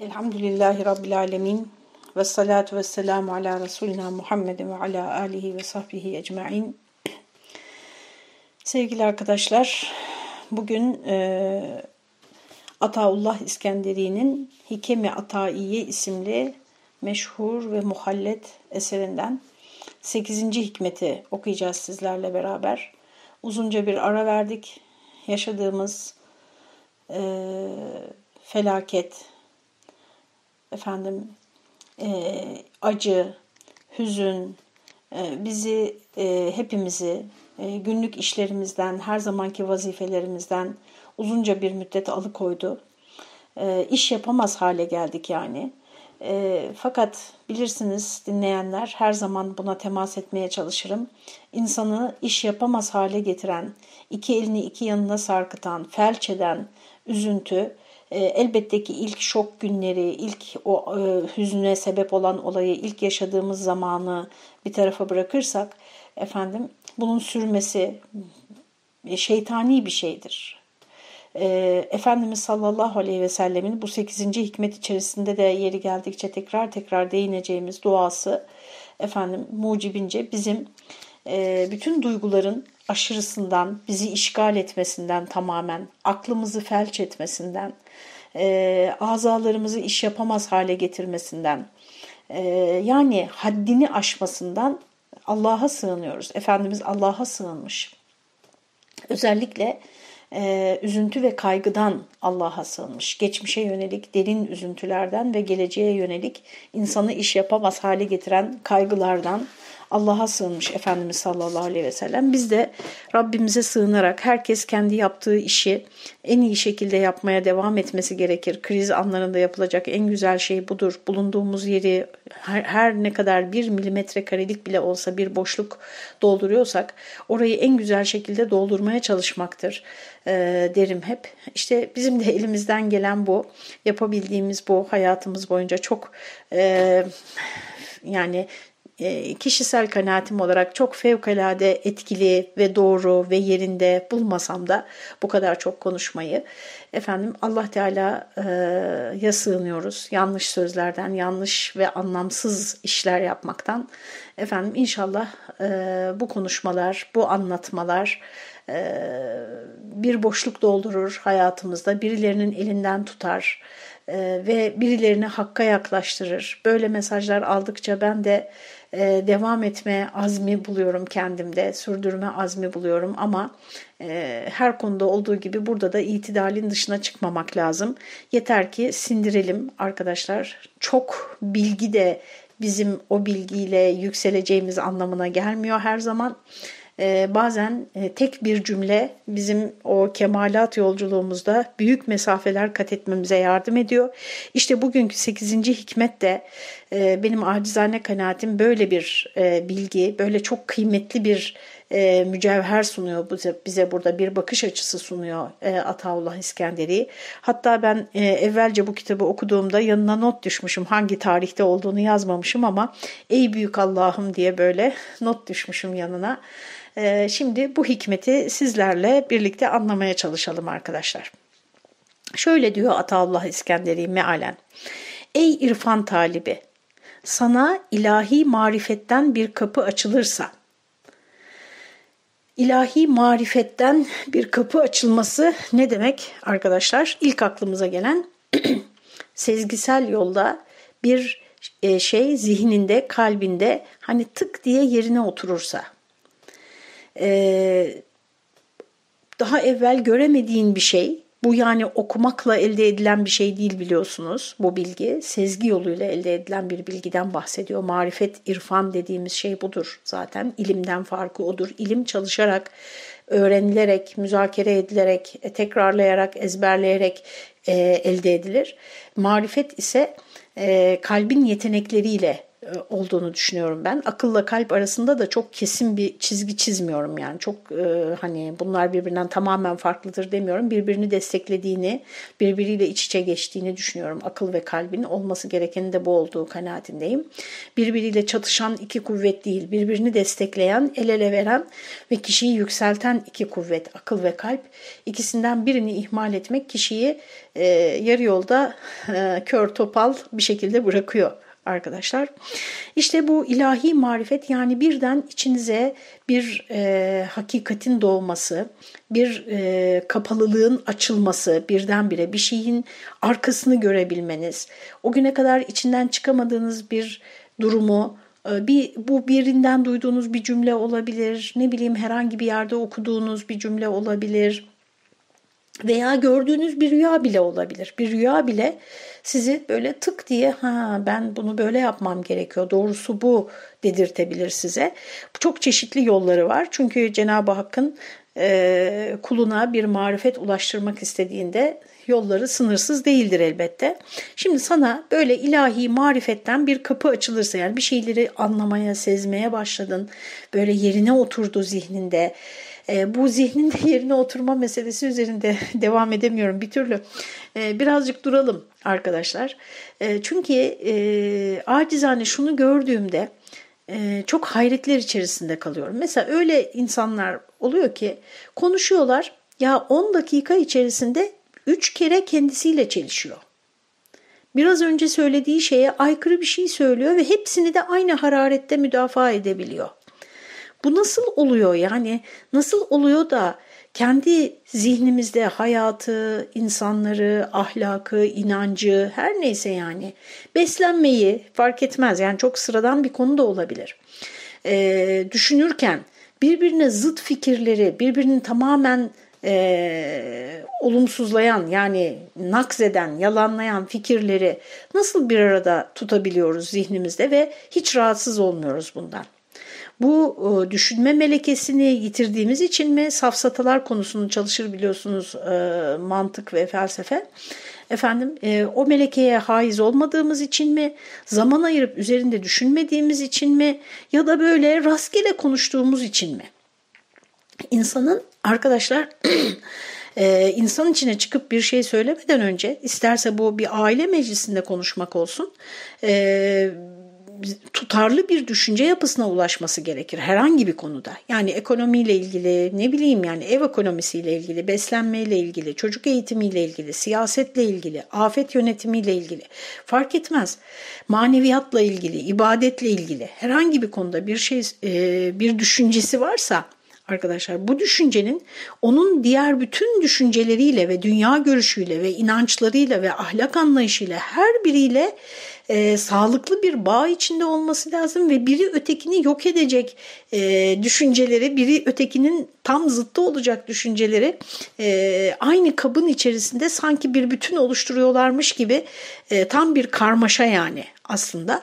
Elhamdülillahi Rabbil Alemin ve salatu ve selamu ala Resulina Muhammedin ve ala alihi ve sahbihi ecma'in. Sevgili arkadaşlar, bugün e, Ataullah İskenderi'nin Hikemi Ataiye isimli meşhur ve muhallet eserinden 8. hikmeti okuyacağız sizlerle beraber. Uzunca bir ara verdik. Yaşadığımız e, felaket, efendim e, acı, hüzün e, bizi e, hepimizi e, günlük işlerimizden, her zamanki vazifelerimizden uzunca bir müddet alıkoydu. E, iş yapamaz hale geldik yani. E, fakat bilirsiniz dinleyenler her zaman buna temas etmeye çalışırım. İnsanı iş yapamaz hale getiren, iki elini iki yanına sarkıtan, felç eden üzüntü, e, elbette ki ilk şok günleri, ilk o e, hüznüne sebep olan olayı, ilk yaşadığımız zamanı bir tarafa bırakırsak efendim bunun sürmesi e, şeytani bir şeydir. E, Efendimiz sallallahu aleyhi ve sellemin bu 8. hikmet içerisinde de yeri geldikçe tekrar tekrar değineceğimiz duası efendim mucibince bizim e, bütün duyguların aşırısından, bizi işgal etmesinden tamamen, aklımızı felç etmesinden, e, azalarımızı iş yapamaz hale getirmesinden, e, yani haddini aşmasından Allah'a sığınıyoruz. Efendimiz Allah'a sığınmış. Özellikle e, üzüntü ve kaygıdan Allah'a sığınmış. Geçmişe yönelik derin üzüntülerden ve geleceğe yönelik insanı iş yapamaz hale getiren kaygılardan Allah'a sığınmış Efendimiz sallallahu aleyhi ve sellem. Biz de Rabbimize sığınarak herkes kendi yaptığı işi en iyi şekilde yapmaya devam etmesi gerekir. Kriz anlarında yapılacak en güzel şey budur. Bulunduğumuz yeri her, her ne kadar bir milimetre karelik bile olsa bir boşluk dolduruyorsak orayı en güzel şekilde doldurmaya çalışmaktır e, derim hep. İşte bizim de elimizden gelen bu. Yapabildiğimiz bu hayatımız boyunca çok e, yani kişisel kanaatim olarak çok fevkalade etkili ve doğru ve yerinde bulmasam da bu kadar çok konuşmayı efendim Allah Teala'ya e, sığınıyoruz. Yanlış sözlerden, yanlış ve anlamsız işler yapmaktan. Efendim inşallah e, bu konuşmalar, bu anlatmalar bir boşluk doldurur hayatımızda. Birilerinin elinden tutar ve birilerini hakka yaklaştırır. Böyle mesajlar aldıkça ben de e, devam etme azmi buluyorum kendimde, sürdürme azmi buluyorum ama e, her konuda olduğu gibi burada da itidalin dışına çıkmamak lazım. Yeter ki sindirelim arkadaşlar. Çok bilgi de bizim o bilgiyle yükseleceğimiz anlamına gelmiyor her zaman. Ee, bazen e, tek bir cümle bizim o kemalat yolculuğumuzda büyük mesafeler kat etmemize yardım ediyor. İşte bugünkü 8. hikmet de e, benim acizane kanaatim böyle bir e, bilgi, böyle çok kıymetli bir mücevher sunuyor bize, bize burada bir bakış açısı sunuyor Ataullah İskenderi. Hatta ben evvelce bu kitabı okuduğumda yanına not düşmüşüm hangi tarihte olduğunu yazmamışım ama ey büyük Allah'ım diye böyle not düşmüşüm yanına. Ee, şimdi bu hikmeti sizlerle birlikte anlamaya çalışalım arkadaşlar. Şöyle diyor Ataullah İskenderi mealen. Ey irfan talibi, sana ilahi marifetten bir kapı açılırsa, ilahi marifetten bir kapı açılması ne demek arkadaşlar? İlk aklımıza gelen sezgisel yolda bir e, şey zihninde, kalbinde hani tık diye yerine oturursa, e, daha evvel göremediğin bir şey. Bu yani okumakla elde edilen bir şey değil biliyorsunuz bu bilgi. Sezgi yoluyla elde edilen bir bilgiden bahsediyor. Marifet, irfan dediğimiz şey budur zaten. İlimden farkı odur. İlim çalışarak, öğrenilerek, müzakere edilerek, e, tekrarlayarak, ezberleyerek e, elde edilir. Marifet ise e, kalbin yetenekleriyle olduğunu düşünüyorum ben. Akılla kalp arasında da çok kesin bir çizgi çizmiyorum yani. Çok e, hani bunlar birbirinden tamamen farklıdır demiyorum. Birbirini desteklediğini, birbiriyle iç içe geçtiğini düşünüyorum. Akıl ve kalbin olması gerekenin de bu olduğu kanaatindeyim. Birbiriyle çatışan iki kuvvet değil, birbirini destekleyen, el ele veren ve kişiyi yükselten iki kuvvet, akıl ve kalp. İkisinden birini ihmal etmek kişiyi e, yarı yolda e, kör topal bir şekilde bırakıyor arkadaşlar. İşte bu ilahi marifet yani birden içinize bir e, hakikatin doğması, bir e, kapalılığın açılması, birdenbire bir şeyin arkasını görebilmeniz, o güne kadar içinden çıkamadığınız bir durumu, e, bir bu birinden duyduğunuz bir cümle olabilir, ne bileyim herhangi bir yerde okuduğunuz bir cümle olabilir veya gördüğünüz bir rüya bile olabilir. Bir rüya bile sizi böyle tık diye ha ben bunu böyle yapmam gerekiyor doğrusu bu dedirtebilir size. Çok çeşitli yolları var çünkü Cenab-ı Hakk'ın e, kuluna bir marifet ulaştırmak istediğinde yolları sınırsız değildir elbette. Şimdi sana böyle ilahi marifetten bir kapı açılırsa yani bir şeyleri anlamaya, sezmeye başladın. Böyle yerine oturdu zihninde e, bu zihnin de yerine oturma meselesi üzerinde devam edemiyorum bir türlü. E, birazcık duralım arkadaşlar. E, çünkü e, acizane şunu gördüğümde e, çok hayretler içerisinde kalıyorum. Mesela öyle insanlar oluyor ki konuşuyorlar ya 10 dakika içerisinde 3 kere kendisiyle çelişiyor. Biraz önce söylediği şeye aykırı bir şey söylüyor ve hepsini de aynı hararette müdafaa edebiliyor. Bu nasıl oluyor yani nasıl oluyor da kendi zihnimizde hayatı, insanları, ahlakı, inancı her neyse yani beslenmeyi fark etmez yani çok sıradan bir konu da olabilir. Ee, düşünürken birbirine zıt fikirleri, birbirini tamamen e, olumsuzlayan yani nakzeden, yalanlayan fikirleri nasıl bir arada tutabiliyoruz zihnimizde ve hiç rahatsız olmuyoruz bundan. Bu e, düşünme melekesini yitirdiğimiz için mi safsatalar konusunu çalışır biliyorsunuz e, mantık ve felsefe. Efendim e, o melekeye haiz olmadığımız için mi, zaman ayırıp üzerinde düşünmediğimiz için mi ya da böyle rastgele konuştuğumuz için mi? İnsanın arkadaşlar insan içine çıkıp bir şey söylemeden önce isterse bu bir aile meclisinde konuşmak olsun e, tutarlı bir düşünce yapısına ulaşması gerekir herhangi bir konuda. Yani ekonomiyle ilgili, ne bileyim yani ev ekonomisiyle ilgili, beslenmeyle ilgili, çocuk eğitimiyle ilgili, siyasetle ilgili, afet yönetimiyle ilgili fark etmez. Maneviyatla ilgili, ibadetle ilgili herhangi bir konuda bir şey bir düşüncesi varsa arkadaşlar bu düşüncenin onun diğer bütün düşünceleriyle ve dünya görüşüyle ve inançlarıyla ve ahlak anlayışıyla her biriyle e, sağlıklı bir bağ içinde olması lazım ve biri ötekini yok edecek e, düşünceleri, biri ötekinin tam zıttı olacak düşünceleri e, aynı kabın içerisinde sanki bir bütün oluşturuyorlarmış gibi e, tam bir karmaşa yani aslında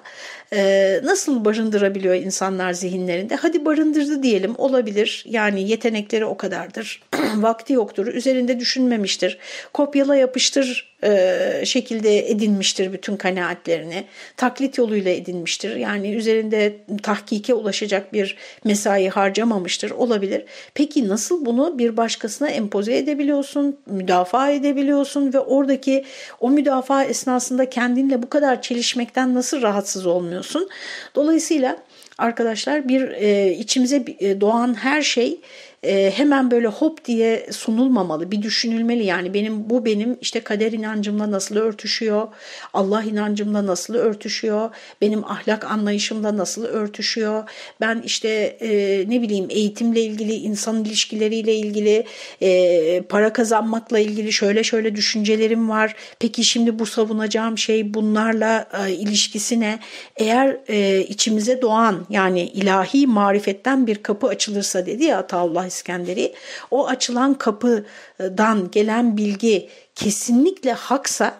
e, nasıl barındırabiliyor insanlar zihinlerinde? Hadi barındırdı diyelim olabilir. Yani yetenekleri o kadardır. Vakti yoktur. Üzerinde düşünmemiştir. Kopyala yapıştır e, şekilde edinmiştir bütün kanaatlerini. Taklit yoluyla edinmiştir. Yani üzerinde tahkike ulaşacak bir mesai harcamamıştır. Olabilir. Peki nasıl bunu bir başkasına empoze edebiliyorsun? Müdafaa edebiliyorsun ve oradaki o müdafaa esnasında kendinle bu kadar çelişmekten nasıl rahatsız olmuyorsun? Dolayısıyla arkadaşlar bir e, içimize e, doğan her şey e, hemen böyle hop diye sunulmamalı. Bir düşünülmeli yani benim bu benim işte kader inancımla nasıl örtüşüyor, Allah inancımla nasıl örtüşüyor, benim ahlak anlayışımla nasıl örtüşüyor. Ben işte e, ne bileyim eğitimle ilgili, insan ilişkileriyle ilgili, e, para kazanmakla ilgili şöyle şöyle düşüncelerim var. Peki şimdi bu savunacağım şey bunlarla e, ilişkisi ne? Eğer e, içimize doğan yani ilahi marifetten bir kapı açılırsa dedi ya Ataullah İskenderi o açılan kapıdan gelen bilgi kesinlikle haksa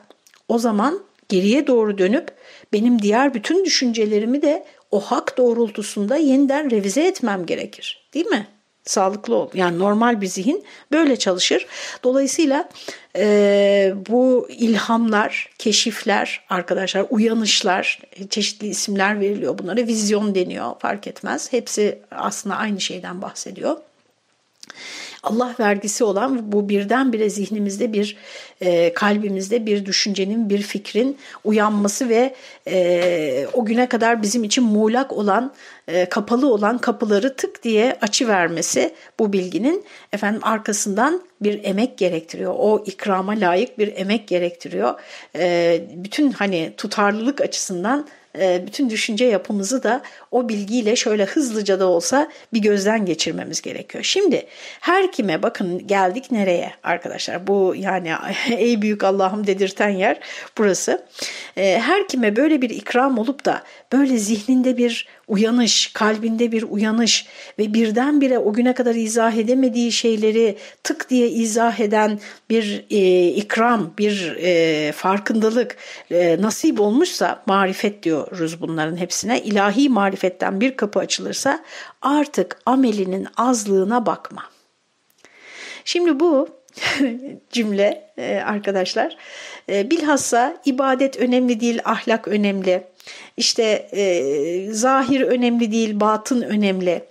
o zaman geriye doğru dönüp benim diğer bütün düşüncelerimi de o hak doğrultusunda yeniden revize etmem gerekir. Değil mi? Sağlıklı ol. Yani normal bir zihin böyle çalışır. Dolayısıyla e, bu ilhamlar, keşifler arkadaşlar, uyanışlar, çeşitli isimler veriliyor bunlara. Vizyon deniyor fark etmez. Hepsi aslında aynı şeyden bahsediyor. Allah vergisi olan bu birdenbire zihnimizde bir e, kalbimizde bir düşüncenin bir fikrin uyanması ve e, o güne kadar bizim için muğlak olan kapalı olan kapıları tık diye açı vermesi bu bilginin efendim arkasından bir emek gerektiriyor. O ikrama layık bir emek gerektiriyor. E, bütün hani tutarlılık açısından e, bütün düşünce yapımızı da o bilgiyle şöyle hızlıca da olsa bir gözden geçirmemiz gerekiyor. Şimdi her kime bakın geldik nereye arkadaşlar bu yani ey büyük Allah'ım dedirten yer burası. E, her kime böyle bir ikram olup da böyle zihninde bir uyanış, kalbinde bir uyanış ve birdenbire o güne kadar izah edemediği şeyleri tık diye izah eden bir e, ikram, bir e, farkındalık e, nasip olmuşsa marifet diyoruz bunların hepsine. ilahi marifetten bir kapı açılırsa artık amelinin azlığına bakma. Şimdi bu cümle e, arkadaşlar e, bilhassa ibadet önemli değil ahlak önemli işte e, zahir önemli değil, batın önemli.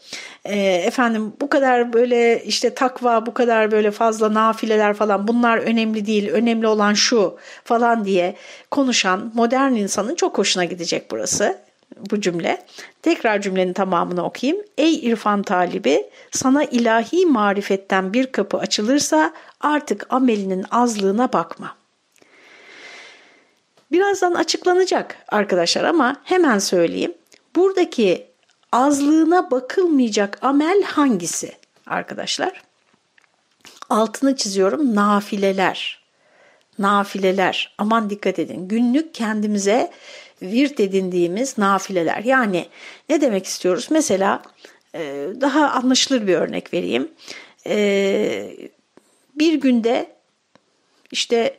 E, efendim bu kadar böyle işte takva, bu kadar böyle fazla nafileler falan bunlar önemli değil, önemli olan şu falan diye konuşan modern insanın çok hoşuna gidecek burası bu cümle. Tekrar cümlenin tamamını okuyayım. Ey irfan talibi sana ilahi marifetten bir kapı açılırsa artık amelinin azlığına bakma.'' Birazdan açıklanacak arkadaşlar ama hemen söyleyeyim. Buradaki azlığına bakılmayacak amel hangisi arkadaşlar? Altını çiziyorum nafileler. Nafileler. Aman dikkat edin. Günlük kendimize virt edindiğimiz nafileler. Yani ne demek istiyoruz? Mesela e, daha anlaşılır bir örnek vereyim. E, bir günde işte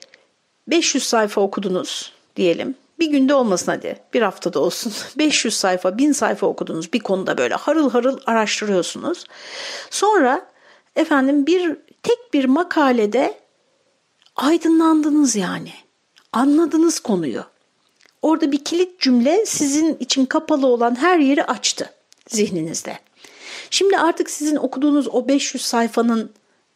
500 sayfa okudunuz diyelim. Bir günde olmasın hadi bir haftada olsun 500 sayfa 1000 sayfa okudunuz bir konuda böyle harıl harıl araştırıyorsunuz. Sonra efendim bir tek bir makalede aydınlandınız yani anladınız konuyu. Orada bir kilit cümle sizin için kapalı olan her yeri açtı zihninizde. Şimdi artık sizin okuduğunuz o 500 sayfanın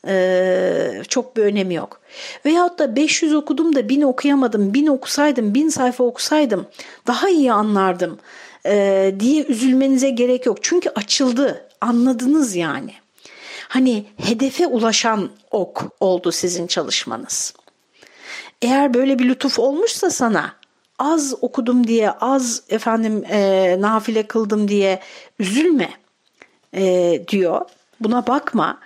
ee, çok bir önemi yok. Veyahut da 500 okudum da 1000 okuyamadım, 1000 okusaydım, 1000 sayfa okusaydım daha iyi anlardım e, diye üzülmenize gerek yok. Çünkü açıldı, anladınız yani. Hani hedefe ulaşan ok oldu sizin çalışmanız. Eğer böyle bir lütuf olmuşsa sana az okudum diye, az efendim e, nafile kıldım diye üzülme e, diyor. Buna bakma.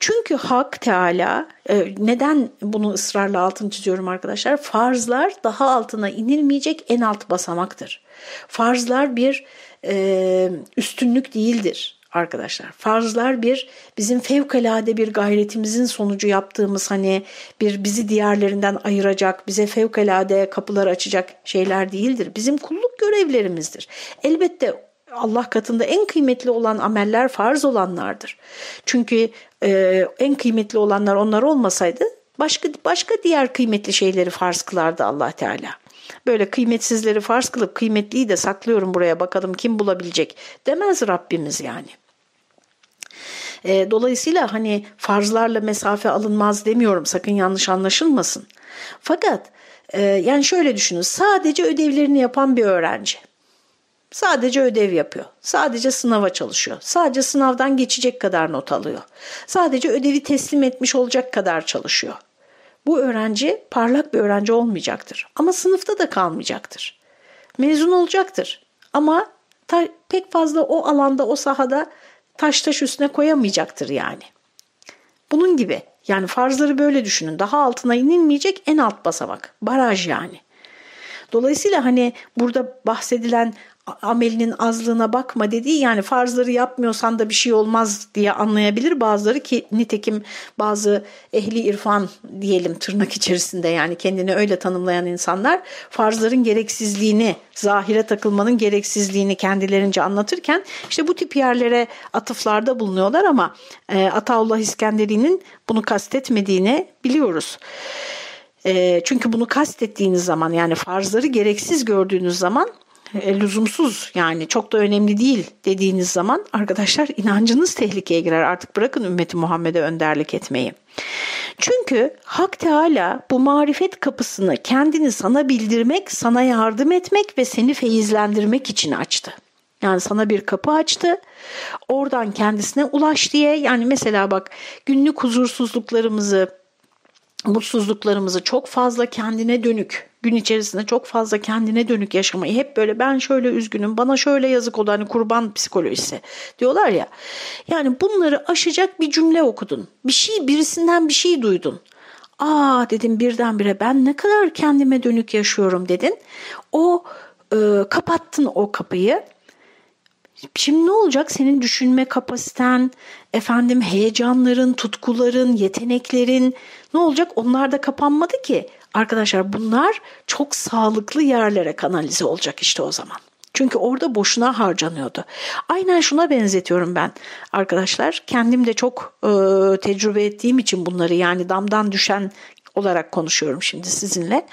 Çünkü Hak Teala e, neden bunu ısrarla altını çiziyorum arkadaşlar? Farzlar daha altına inilmeyecek en alt basamaktır. Farzlar bir e, üstünlük değildir arkadaşlar. Farzlar bir bizim fevkalade bir gayretimizin sonucu yaptığımız hani bir bizi diğerlerinden ayıracak, bize fevkalade kapılar açacak şeyler değildir. Bizim kulluk görevlerimizdir. Elbette Allah katında en kıymetli olan ameller farz olanlardır. Çünkü e, en kıymetli olanlar onlar olmasaydı başka başka diğer kıymetli şeyleri farz kılardı Allah Teala. Böyle kıymetsizleri farz kılıp kıymetliyi de saklıyorum buraya bakalım kim bulabilecek demez Rabbimiz yani. E, dolayısıyla hani farzlarla mesafe alınmaz demiyorum sakın yanlış anlaşılmasın. Fakat e, yani şöyle düşünün sadece ödevlerini yapan bir öğrenci Sadece ödev yapıyor. Sadece sınava çalışıyor. Sadece sınavdan geçecek kadar not alıyor. Sadece ödevi teslim etmiş olacak kadar çalışıyor. Bu öğrenci parlak bir öğrenci olmayacaktır. Ama sınıfta da kalmayacaktır. Mezun olacaktır. Ama pek fazla o alanda, o sahada taş taş üstüne koyamayacaktır yani. Bunun gibi. Yani farzları böyle düşünün. Daha altına inilmeyecek en alt basamak. Baraj yani. Dolayısıyla hani burada bahsedilen amelinin azlığına bakma dediği yani farzları yapmıyorsan da bir şey olmaz diye anlayabilir bazıları ki nitekim bazı ehli irfan diyelim tırnak içerisinde yani kendini öyle tanımlayan insanlar farzların gereksizliğini zahire takılmanın gereksizliğini kendilerince anlatırken işte bu tip yerlere atıflarda bulunuyorlar ama e, Ataullah İskenderi'nin bunu kastetmediğini biliyoruz. E, çünkü bunu kastettiğiniz zaman yani farzları gereksiz gördüğünüz zaman e, lüzumsuz yani çok da önemli değil dediğiniz zaman arkadaşlar inancınız tehlikeye girer. Artık bırakın ümmeti Muhammed'e önderlik etmeyi. Çünkü Hak Teala bu marifet kapısını kendini sana bildirmek, sana yardım etmek ve seni feyizlendirmek için açtı. Yani sana bir kapı açtı. Oradan kendisine ulaş diye. Yani mesela bak günlük huzursuzluklarımızı, mutsuzluklarımızı çok fazla kendine dönük gün içerisinde çok fazla kendine dönük yaşamayı hep böyle ben şöyle üzgünüm bana şöyle yazık oldu hani kurban psikolojisi diyorlar ya. Yani bunları aşacak bir cümle okudun. Bir şey birisinden bir şey duydun. Aa dedim birdenbire ben ne kadar kendime dönük yaşıyorum dedin. O e, kapattın o kapıyı Şimdi ne olacak? Senin düşünme kapasiten, efendim heyecanların, tutkuların, yeteneklerin ne olacak? Onlar da kapanmadı ki. Arkadaşlar bunlar çok sağlıklı yerlere kanalize olacak işte o zaman. Çünkü orada boşuna harcanıyordu. Aynen şuna benzetiyorum ben arkadaşlar. Kendim de çok e, tecrübe ettiğim için bunları yani damdan düşen olarak konuşuyorum şimdi sizinle.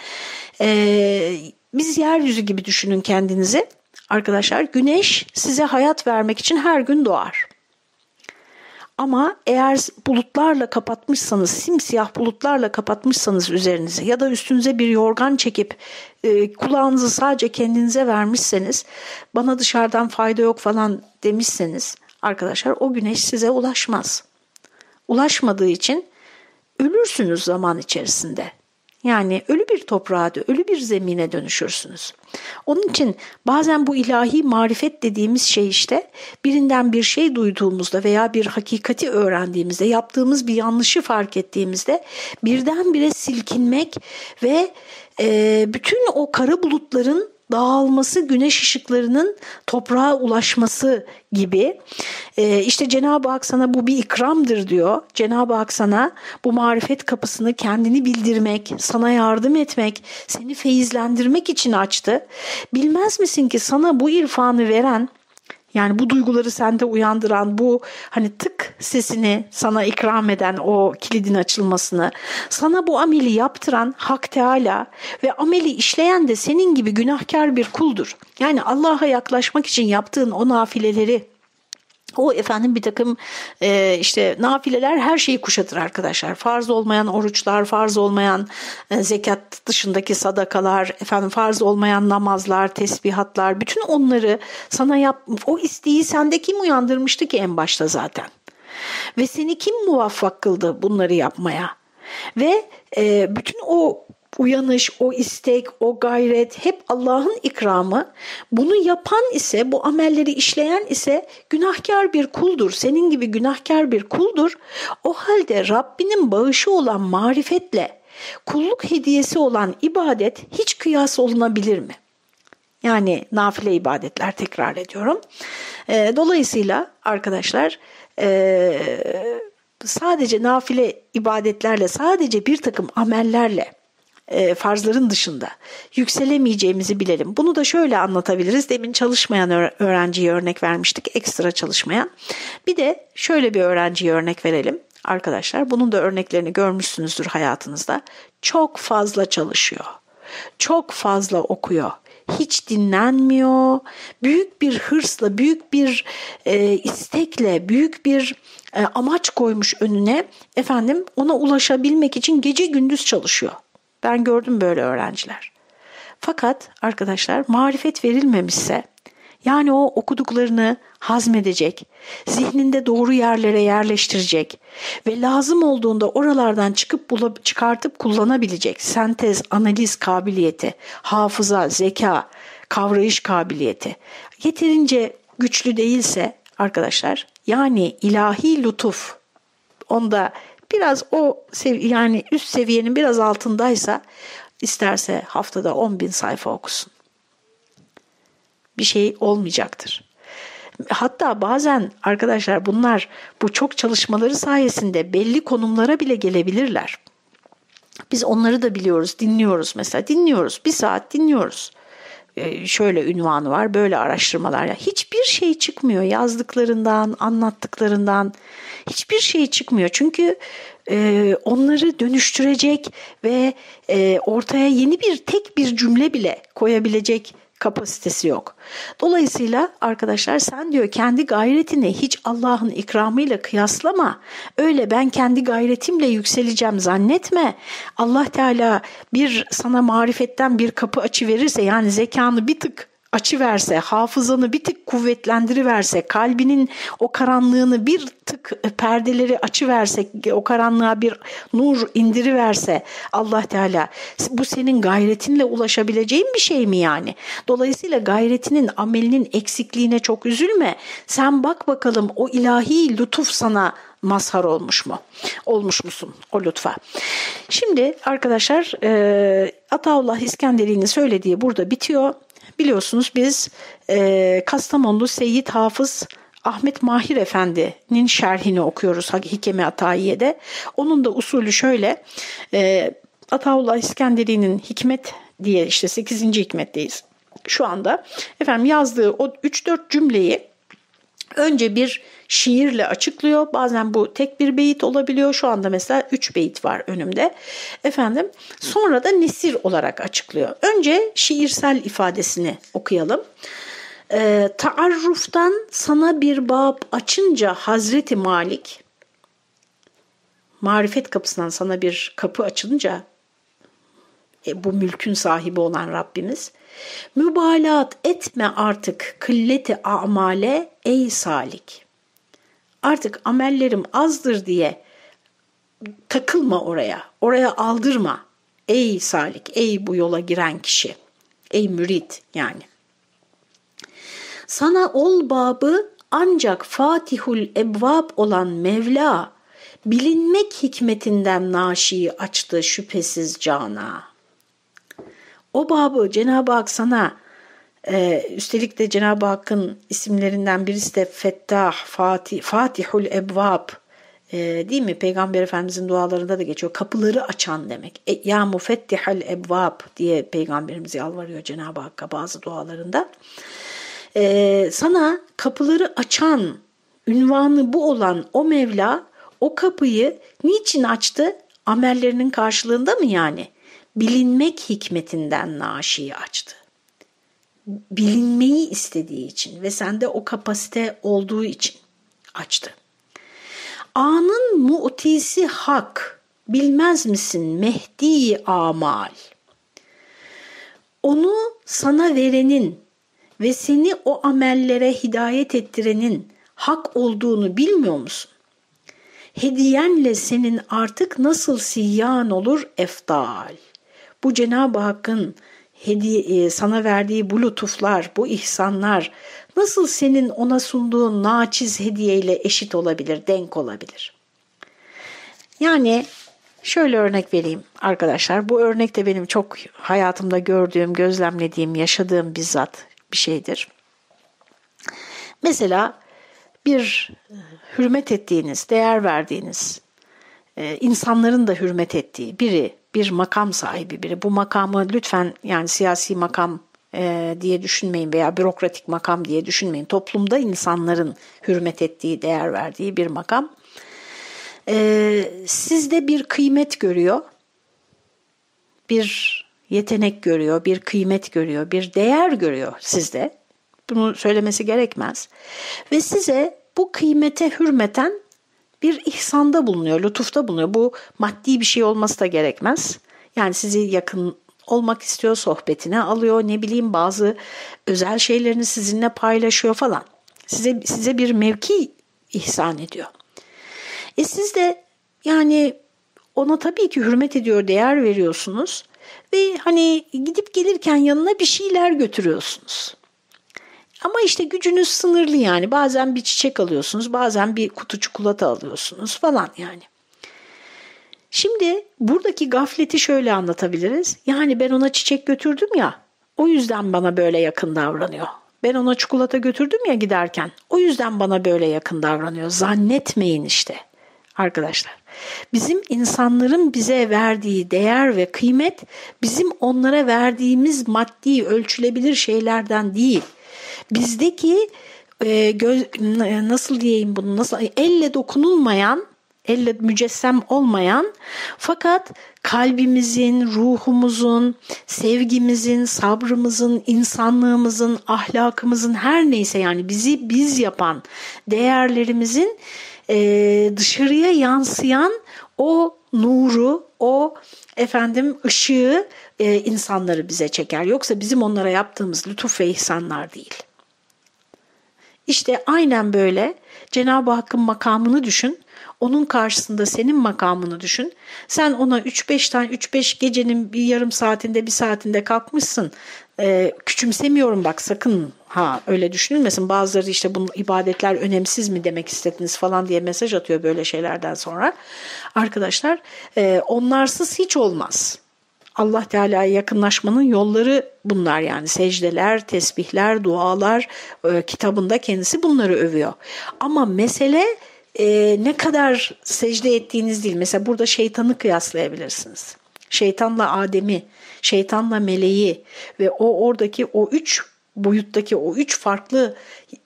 E, biz yeryüzü gibi düşünün kendinizi. Arkadaşlar güneş size hayat vermek için her gün doğar. Ama eğer bulutlarla kapatmışsanız, simsiyah bulutlarla kapatmışsanız üzerinizi ya da üstünüze bir yorgan çekip e, kulağınızı sadece kendinize vermişseniz, bana dışarıdan fayda yok falan demişseniz arkadaşlar o güneş size ulaşmaz. Ulaşmadığı için ölürsünüz zaman içerisinde. Yani ölü bir toprağa, ölü bir zemine dönüşürsünüz. Onun için bazen bu ilahi marifet dediğimiz şey işte birinden bir şey duyduğumuzda veya bir hakikati öğrendiğimizde, yaptığımız bir yanlışı fark ettiğimizde birdenbire silkinmek ve e, bütün o kara bulutların dağılması, güneş ışıklarının toprağa ulaşması gibi. Ee, işte Cenab-ı Hak sana bu bir ikramdır diyor. Cenab-ı Hak sana bu marifet kapısını kendini bildirmek, sana yardım etmek, seni feyizlendirmek için açtı. Bilmez misin ki sana bu irfanı veren yani bu duyguları sende uyandıran bu hani tık sesini sana ikram eden o kilidin açılmasını sana bu ameli yaptıran Hak Teala ve ameli işleyen de senin gibi günahkar bir kuldur. Yani Allah'a yaklaşmak için yaptığın o nafileleri o efendim bir takım e, işte nafileler her şeyi kuşatır arkadaşlar. Farz olmayan oruçlar, farz olmayan e, zekat dışındaki sadakalar, efendim farz olmayan namazlar, tesbihatlar, bütün onları sana yap o isteği sende kim uyandırmıştı ki en başta zaten? Ve seni kim muvaffak kıldı bunları yapmaya? Ve e, bütün o uyanış, o istek, o gayret hep Allah'ın ikramı. Bunu yapan ise, bu amelleri işleyen ise günahkar bir kuldur. Senin gibi günahkar bir kuldur. O halde Rabbinin bağışı olan marifetle kulluk hediyesi olan ibadet hiç kıyas olunabilir mi? Yani nafile ibadetler tekrar ediyorum. E, dolayısıyla arkadaşlar e, sadece nafile ibadetlerle, sadece bir takım amellerle e, farzların dışında yükselemeyeceğimizi bilelim. Bunu da şöyle anlatabiliriz. Demin çalışmayan öğrenciye örnek vermiştik, ekstra çalışmayan. Bir de şöyle bir öğrenciye örnek verelim arkadaşlar. Bunun da örneklerini görmüşsünüzdür hayatınızda. Çok fazla çalışıyor. Çok fazla okuyor hiç dinlenmiyor. Büyük bir hırsla, büyük bir e, istekle, büyük bir e, amaç koymuş önüne. Efendim ona ulaşabilmek için gece gündüz çalışıyor. Ben gördüm böyle öğrenciler. Fakat arkadaşlar marifet verilmemişse yani o okuduklarını hazmedecek, zihninde doğru yerlere yerleştirecek ve lazım olduğunda oralardan çıkıp bulup, çıkartıp kullanabilecek sentez, analiz kabiliyeti, hafıza, zeka, kavrayış kabiliyeti yeterince güçlü değilse arkadaşlar yani ilahi lütuf onda biraz o yani üst seviyenin biraz altındaysa isterse haftada 10 bin sayfa okusun. bir şey olmayacaktır. Hatta bazen arkadaşlar bunlar bu çok çalışmaları sayesinde belli konumlara bile gelebilirler. Biz onları da biliyoruz, dinliyoruz mesela. Dinliyoruz, bir saat dinliyoruz. Ee, şöyle ünvanı var, böyle araştırmalar. Hiçbir şey çıkmıyor yazdıklarından, anlattıklarından. Hiçbir şey çıkmıyor. Çünkü e, onları dönüştürecek ve e, ortaya yeni bir tek bir cümle bile koyabilecek kapasitesi yok. Dolayısıyla arkadaşlar sen diyor kendi gayretini hiç Allah'ın ikramıyla kıyaslama. Öyle ben kendi gayretimle yükseleceğim zannetme. Allah Teala bir sana marifetten bir kapı açı verirse yani zekanı bir tık açı verse, hafızanı bir tık kuvvetlendiriverse, kalbinin o karanlığını bir tık perdeleri açı verse, o karanlığa bir nur indiriverse Allah Teala bu senin gayretinle ulaşabileceğin bir şey mi yani? Dolayısıyla gayretinin, amelinin eksikliğine çok üzülme. Sen bak bakalım o ilahi lütuf sana mazhar olmuş mu? Olmuş musun o lütfa? Şimdi arkadaşlar e, Ataullah İskenderi'nin söylediği burada bitiyor. Biliyorsunuz biz e, Kastamonlu Seyyid Hafız Ahmet Mahir Efendi'nin şerhini okuyoruz Hikemi Atayiye'de. Onun da usulü şöyle. E, Ataullah İskenderi'nin hikmet diye işte 8. hikmetteyiz şu anda. Efendim yazdığı o 3-4 cümleyi önce bir şiirle açıklıyor. Bazen bu tek bir beyit olabiliyor. Şu anda mesela üç beyit var önümde. Efendim sonra da nesir olarak açıklıyor. Önce şiirsel ifadesini okuyalım. E, taarruftan sana bir bab açınca Hazreti Malik marifet kapısından sana bir kapı açınca e, bu mülkün sahibi olan Rabbimiz mübalaat etme artık kılleti amale ey salik artık amellerim azdır diye takılma oraya. Oraya aldırma. Ey salik, ey bu yola giren kişi. Ey mürit yani. Sana ol babı ancak Fatihul Ebvab olan Mevla bilinmek hikmetinden naşiyi açtı şüphesiz cana. O babı Cenab-ı Hak sana ee, üstelik de Cenab-ı Hakk'ın isimlerinden birisi de Fettah, Fatih, Fatihul Ebvab e, değil mi? Peygamber Efendimizin dualarında da geçiyor. Kapıları açan demek. E, ya mufettihal ebvab diye Peygamberimiz yalvarıyor Cenab-ı Hakk'a bazı dualarında. E, sana kapıları açan, ünvanı bu olan o Mevla o kapıyı niçin açtı? Amellerinin karşılığında mı yani? Bilinmek hikmetinden naşiyi açtı bilinmeyi istediği için ve sende o kapasite olduğu için açtı. Anın mu'tisi hak, bilmez misin Mehdi amal. Onu sana verenin ve seni o amellere hidayet ettirenin hak olduğunu bilmiyor musun? Hediyenle senin artık nasıl siyyan olur eftal. Bu Cenab-ı Hakk'ın e, sana verdiği bu lütuflar, bu ihsanlar nasıl senin ona sunduğun naçiz hediyeyle eşit olabilir, denk olabilir? Yani şöyle örnek vereyim arkadaşlar. Bu örnek de benim çok hayatımda gördüğüm, gözlemlediğim, yaşadığım bizzat bir şeydir. Mesela bir hürmet ettiğiniz, değer verdiğiniz, e, insanların da hürmet ettiği biri bir makam sahibi biri. Bu makamı lütfen yani siyasi makam e, diye düşünmeyin veya bürokratik makam diye düşünmeyin. Toplumda insanların hürmet ettiği, değer verdiği bir makam. E, sizde bir kıymet görüyor, bir yetenek görüyor, bir kıymet görüyor, bir değer görüyor sizde. Bunu söylemesi gerekmez. Ve size bu kıymete hürmeten bir ihsanda bulunuyor, lütufta bulunuyor. Bu maddi bir şey olması da gerekmez. Yani sizi yakın olmak istiyor, sohbetine alıyor, ne bileyim bazı özel şeylerini sizinle paylaşıyor falan. Size size bir mevki ihsan ediyor. E siz de yani ona tabii ki hürmet ediyor, değer veriyorsunuz ve hani gidip gelirken yanına bir şeyler götürüyorsunuz. Ama işte gücünüz sınırlı yani. Bazen bir çiçek alıyorsunuz, bazen bir kutu çikolata alıyorsunuz falan yani. Şimdi buradaki gafleti şöyle anlatabiliriz. Yani ben ona çiçek götürdüm ya, o yüzden bana böyle yakın davranıyor. Ben ona çikolata götürdüm ya giderken. O yüzden bana böyle yakın davranıyor. Zannetmeyin işte arkadaşlar. Bizim insanların bize verdiği değer ve kıymet bizim onlara verdiğimiz maddi ölçülebilir şeylerden değil. Bizdeki e, göz, nasıl diyeyim bunu nasıl elle dokunulmayan elle mücessem olmayan fakat kalbimizin, ruhumuzun, sevgimizin, sabrımızın, insanlığımızın, ahlakımızın her neyse yani bizi biz yapan değerlerimizin e, dışarıya yansıyan o nuru, o efendim ışığı e, insanları bize çeker. Yoksa bizim onlara yaptığımız lütuf ve ihsanlar değil. İşte aynen böyle Cenab-ı Hakk'ın makamını düşün. Onun karşısında senin makamını düşün. Sen ona 3-5 tane 3-5 gecenin bir yarım saatinde bir saatinde kalkmışsın. Ee, küçümsemiyorum bak sakın ha öyle düşünülmesin. Bazıları işte bu ibadetler önemsiz mi demek istediniz falan diye mesaj atıyor böyle şeylerden sonra. Arkadaşlar e, onlarsız hiç olmaz. Allah Teala'ya yakınlaşmanın yolları bunlar yani secdeler, tesbihler, dualar e, kitabında kendisi bunları övüyor. Ama mesele e, ne kadar secde ettiğiniz değil. Mesela burada şeytanı kıyaslayabilirsiniz. Şeytanla Adem'i, şeytanla meleği ve o oradaki o üç boyuttaki o üç farklı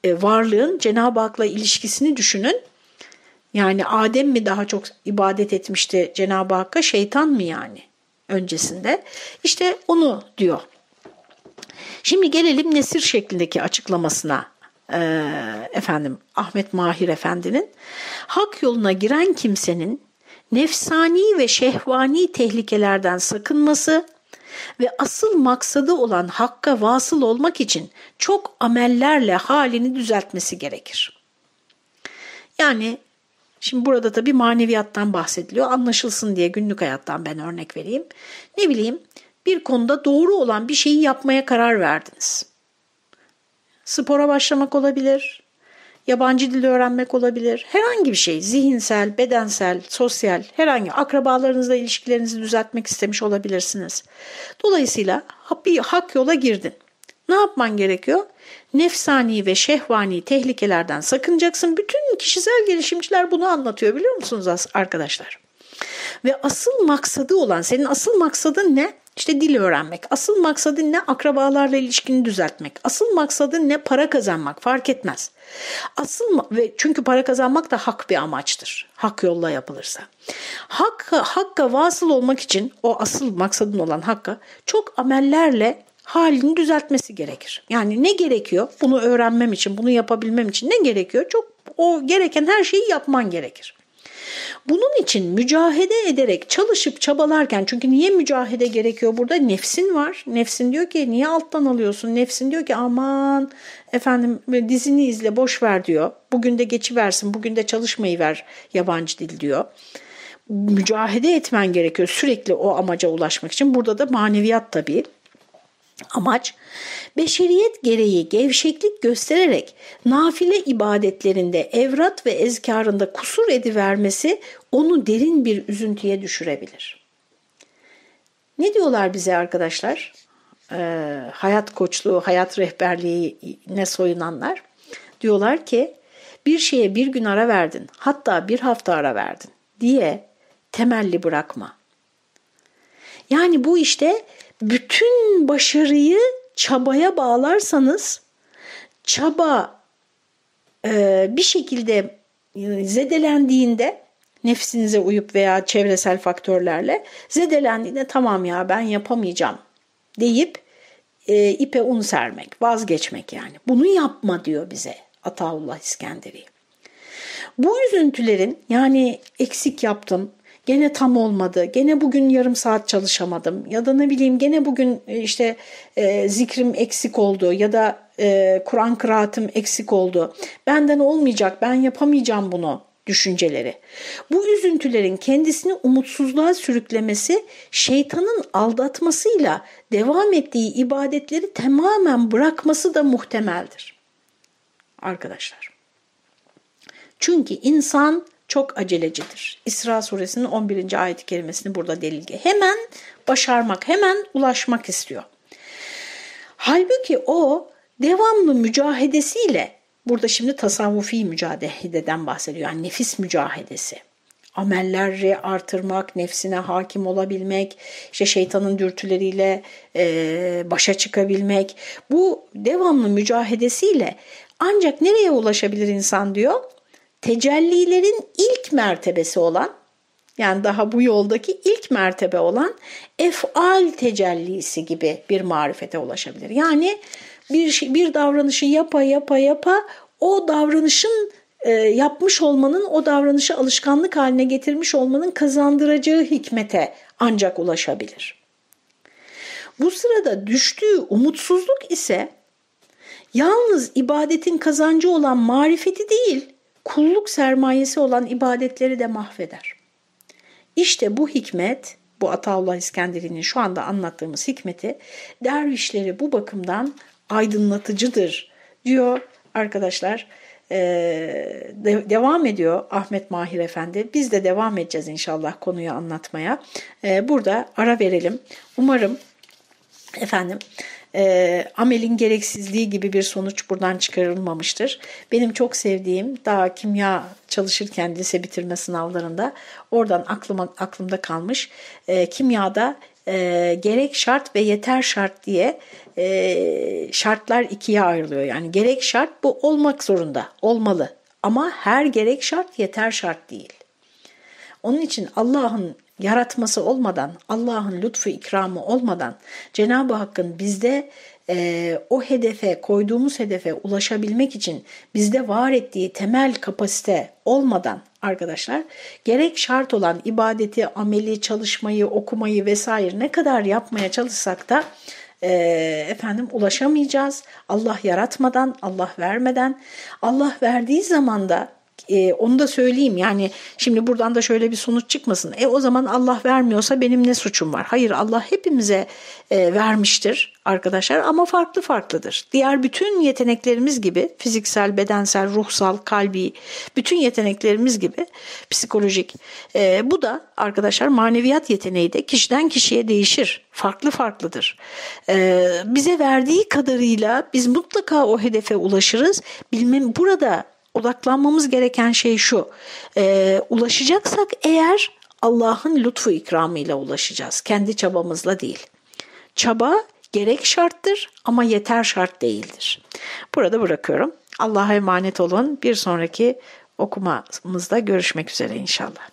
e, varlığın Cenab-ı Hak'la ilişkisini düşünün. Yani Adem mi daha çok ibadet etmişti Cenab-ı Hakk'a, şeytan mı yani öncesinde? İşte onu diyor. Şimdi gelelim nesir şeklindeki açıklamasına e, efendim Ahmet Mahir Efendi'nin hak yoluna giren kimsenin nefsani ve şehvani tehlikelerden sakınması ve asıl maksadı olan hakka vasıl olmak için çok amellerle halini düzeltmesi gerekir. Yani şimdi burada tabi maneviyattan bahsediliyor. Anlaşılsın diye günlük hayattan ben örnek vereyim. Ne bileyim bir konuda doğru olan bir şeyi yapmaya karar verdiniz. Spora başlamak olabilir, yabancı dil öğrenmek olabilir. Herhangi bir şey, zihinsel, bedensel, sosyal, herhangi akrabalarınızla ilişkilerinizi düzeltmek istemiş olabilirsiniz. Dolayısıyla bir hak yola girdin. Ne yapman gerekiyor? Nefsani ve şehvani tehlikelerden sakınacaksın. Bütün kişisel gelişimciler bunu anlatıyor biliyor musunuz arkadaşlar? Ve asıl maksadı olan, senin asıl maksadın ne? İşte dil öğrenmek. Asıl maksadın ne? Akrabalarla ilişkini düzeltmek. Asıl maksadın ne? Para kazanmak. Fark etmez. Asıl ve çünkü para kazanmak da hak bir amaçtır. Hak yolla yapılırsa. Hakka, hakka vasıl olmak için o asıl maksadın olan hakka çok amellerle halini düzeltmesi gerekir. Yani ne gerekiyor? Bunu öğrenmem için, bunu yapabilmem için ne gerekiyor? Çok o gereken her şeyi yapman gerekir. Bunun için mücahede ederek çalışıp çabalarken çünkü niye mücahede gerekiyor burada? Nefsin var. Nefsin diyor ki niye alttan alıyorsun? Nefsin diyor ki aman efendim dizini izle boş ver diyor. Bugün de geçiversin bugün de çalışmayı ver yabancı dil diyor mücahede etmen gerekiyor sürekli o amaca ulaşmak için. Burada da maneviyat tabii. Amaç beşeriyet gereği gevşeklik göstererek nafile ibadetlerinde evrat ve ezkarında kusur edivermesi onu derin bir üzüntüye düşürebilir. Ne diyorlar bize arkadaşlar? Ee, hayat koçluğu, hayat rehberliği ne soyunanlar? Diyorlar ki bir şeye bir gün ara verdin, hatta bir hafta ara verdin diye temelli bırakma. Yani bu işte bütün başarıyı çabaya bağlarsanız çaba e, bir şekilde zedelendiğinde nefsinize uyup veya çevresel faktörlerle zedelendiğinde tamam ya ben yapamayacağım deyip e, ipe un sermek, vazgeçmek yani. Bunu yapma diyor bize Ataullah İskenderi. Bu üzüntülerin yani eksik yaptım, gene tam olmadı, gene bugün yarım saat çalışamadım ya da ne bileyim gene bugün e, işte e, zikrim eksik oldu ya da e, Kur'an kıraatım eksik oldu. Benden olmayacak, ben yapamayacağım bunu düşünceleri. Bu üzüntülerin kendisini umutsuzluğa sürüklemesi şeytanın aldatmasıyla devam ettiği ibadetleri tamamen bırakması da muhtemeldir. Arkadaşlar. Çünkü insan çok acelecidir. İsra suresinin 11. ayet-i kerimesini burada delilge. Hemen başarmak, hemen ulaşmak istiyor. Halbuki o devamlı mücahedesiyle burada şimdi tasavvufi mücadeleden bahsediyor. Yani nefis mücadelesi. Amelleri artırmak, nefsine hakim olabilmek, işte şeytanın dürtüleriyle e, başa çıkabilmek. Bu devamlı mücahedesiyle ancak nereye ulaşabilir insan diyor? Tecellilerin ilk mertebesi olan yani daha bu yoldaki ilk mertebe olan efal tecellisi gibi bir marifete ulaşabilir. Yani bir şey, bir davranışı yapa yapa yapa o davranışın e, yapmış olmanın o davranışı alışkanlık haline getirmiş olmanın kazandıracağı hikmete ancak ulaşabilir. Bu sırada düştüğü umutsuzluk ise yalnız ibadetin kazancı olan marifeti değil, kulluk sermayesi olan ibadetleri de mahveder. İşte bu hikmet, bu Ataullah İskenderi'nin şu anda anlattığımız hikmeti dervişleri bu bakımdan aydınlatıcıdır diyor arkadaşlar. Ee, de, devam ediyor Ahmet Mahir Efendi. Biz de devam edeceğiz inşallah konuyu anlatmaya. Ee, burada ara verelim. Umarım efendim e, amelin gereksizliği gibi bir sonuç buradan çıkarılmamıştır. Benim çok sevdiğim daha kimya çalışırken lise bitirme sınavlarında oradan aklıma, aklımda kalmış e, kimyada e, gerek şart ve yeter şart diye e, şartlar ikiye ayrılıyor. Yani gerek şart bu olmak zorunda, olmalı. Ama her gerek şart yeter şart değil. Onun için Allah'ın yaratması olmadan, Allah'ın lütfu ikramı olmadan Cenab-ı Hakk'ın bizde e, o hedefe, koyduğumuz hedefe ulaşabilmek için bizde var ettiği temel kapasite olmadan arkadaşlar gerek şart olan ibadeti, ameli, çalışmayı, okumayı vesaire ne kadar yapmaya çalışsak da e, efendim ulaşamayacağız. Allah yaratmadan, Allah vermeden, Allah verdiği zaman da e, onu da söyleyeyim yani şimdi buradan da şöyle bir sonuç çıkmasın. E o zaman Allah vermiyorsa benim ne suçum var? Hayır Allah hepimize e, vermiştir arkadaşlar ama farklı farklıdır. Diğer bütün yeteneklerimiz gibi fiziksel, bedensel, ruhsal, kalbi bütün yeteneklerimiz gibi psikolojik e, bu da arkadaşlar maneviyat yeteneği de kişiden kişiye değişir. Farklı farklıdır. E, bize verdiği kadarıyla biz mutlaka o hedefe ulaşırız. Bilmem burada odaklanmamız gereken şey şu. E, ulaşacaksak eğer Allah'ın lütfu ikramıyla ulaşacağız. Kendi çabamızla değil. Çaba gerek şarttır ama yeter şart değildir. Burada bırakıyorum. Allah'a emanet olun. Bir sonraki okumamızda görüşmek üzere inşallah.